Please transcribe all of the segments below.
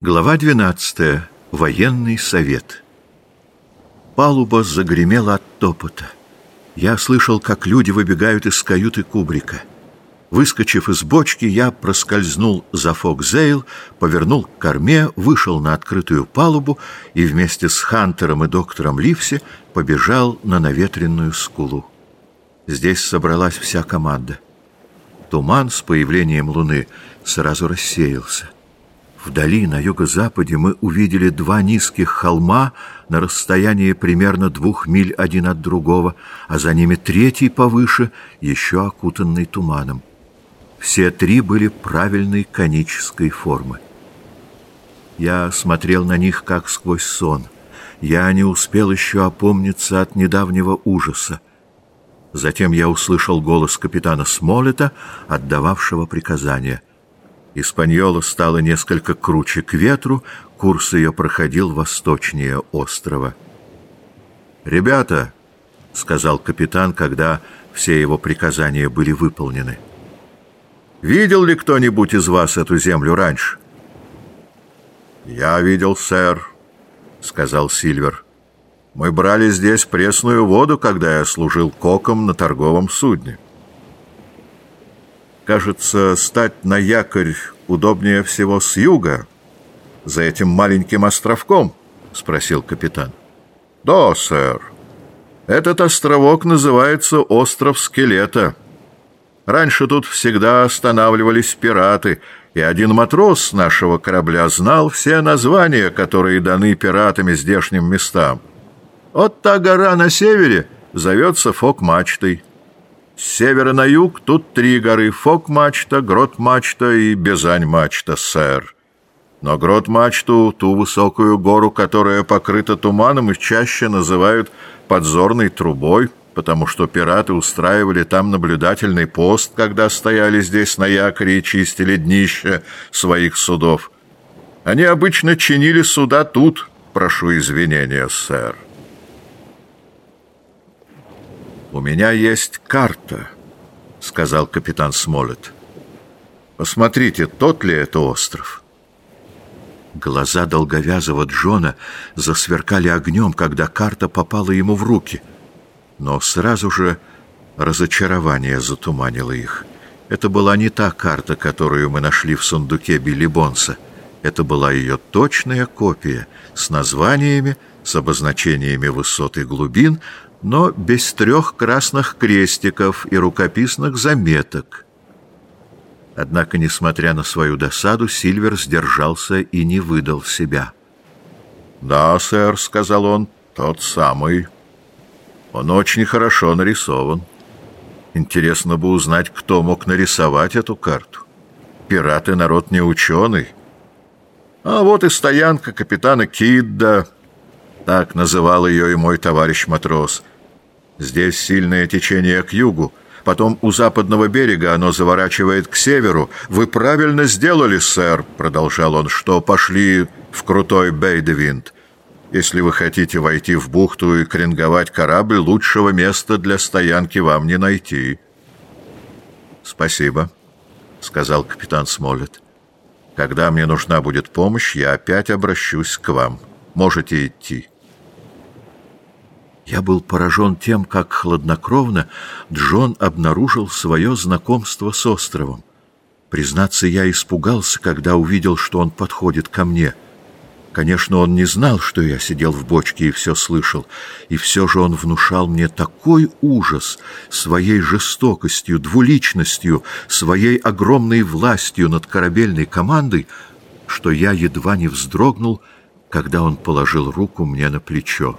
Глава 12. Военный совет. Палуба загремела от топота. Я слышал, как люди выбегают из каюты кубрика. Выскочив из бочки, я проскользнул за фокзейл, повернул к корме, вышел на открытую палубу и вместе с Хантером и доктором Ливси побежал на наветренную скулу. Здесь собралась вся команда. Туман с появлением луны сразу рассеялся. Вдали, на юго-западе, мы увидели два низких холма на расстоянии примерно двух миль один от другого, а за ними третий повыше, еще окутанный туманом. Все три были правильной конической формы. Я смотрел на них, как сквозь сон. Я не успел еще опомниться от недавнего ужаса. Затем я услышал голос капитана Смолета, отдававшего приказания — Испаньола стала несколько круче к ветру, курс ее проходил восточнее острова. «Ребята», — сказал капитан, когда все его приказания были выполнены, — «видел ли кто-нибудь из вас эту землю раньше?» «Я видел, сэр», — сказал Сильвер. «Мы брали здесь пресную воду, когда я служил коком на торговом судне». Кажется, стать на якорь удобнее всего с юга, за этим маленьким островком, — спросил капитан. — Да, сэр. Этот островок называется Остров Скелета. Раньше тут всегда останавливались пираты, и один матрос нашего корабля знал все названия, которые даны пиратами здешним местам. Вот та гора на севере зовется Фок-мачтой. С севера на юг тут три горы — Фок-мачта, Грот-мачта и Безань-мачта, сэр. Но Грот-мачту, ту высокую гору, которая покрыта туманом, и чаще называют подзорной трубой, потому что пираты устраивали там наблюдательный пост, когда стояли здесь на якоре и чистили днище своих судов. Они обычно чинили суда тут, прошу извинения, сэр. «У меня есть карта», — сказал капитан Смолет. «Посмотрите, тот ли это остров?» Глаза долговязого Джона засверкали огнем, когда карта попала ему в руки. Но сразу же разочарование затуманило их. Это была не та карта, которую мы нашли в сундуке Билли Бонса. Это была ее точная копия с названиями, с обозначениями высот и глубин, но без трех красных крестиков и рукописных заметок. Однако, несмотря на свою досаду, Сильвер сдержался и не выдал себя. «Да, сэр», — сказал он, — «тот самый. Он очень хорошо нарисован. Интересно бы узнать, кто мог нарисовать эту карту. Пираты — народ не ученый. А вот и стоянка капитана Кидда». Так называл ее и мой товарищ матрос. Здесь сильное течение к югу, потом у западного берега оно заворачивает к северу. Вы правильно сделали, сэр, продолжал он, что пошли в крутой Бейдевинт. Если вы хотите войти в бухту и кренговать корабль, лучшего места для стоянки вам не найти. Спасибо, сказал капитан Смолет. Когда мне нужна будет помощь, я опять обращусь к вам. Можете идти. Я был поражен тем, как хладнокровно Джон обнаружил свое знакомство с островом. Признаться, я испугался, когда увидел, что он подходит ко мне. Конечно, он не знал, что я сидел в бочке и все слышал, и все же он внушал мне такой ужас своей жестокостью, двуличностью, своей огромной властью над корабельной командой, что я едва не вздрогнул, когда он положил руку мне на плечо.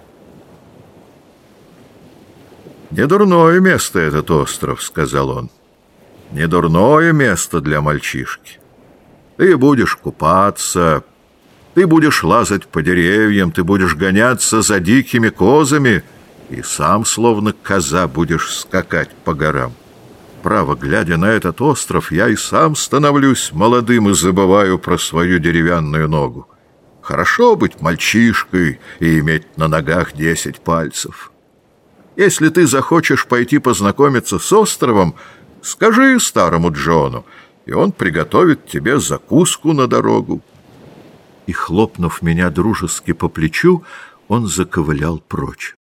«Недурное место этот остров», — сказал он. «Недурное место для мальчишки. Ты будешь купаться, ты будешь лазать по деревьям, ты будешь гоняться за дикими козами, и сам, словно коза, будешь скакать по горам. Право, глядя на этот остров, я и сам становлюсь молодым и забываю про свою деревянную ногу. Хорошо быть мальчишкой и иметь на ногах десять пальцев». Если ты захочешь пойти познакомиться с островом, скажи старому Джону, и он приготовит тебе закуску на дорогу. и, хлопнув меня дружески по плечу, он заковылял прочь.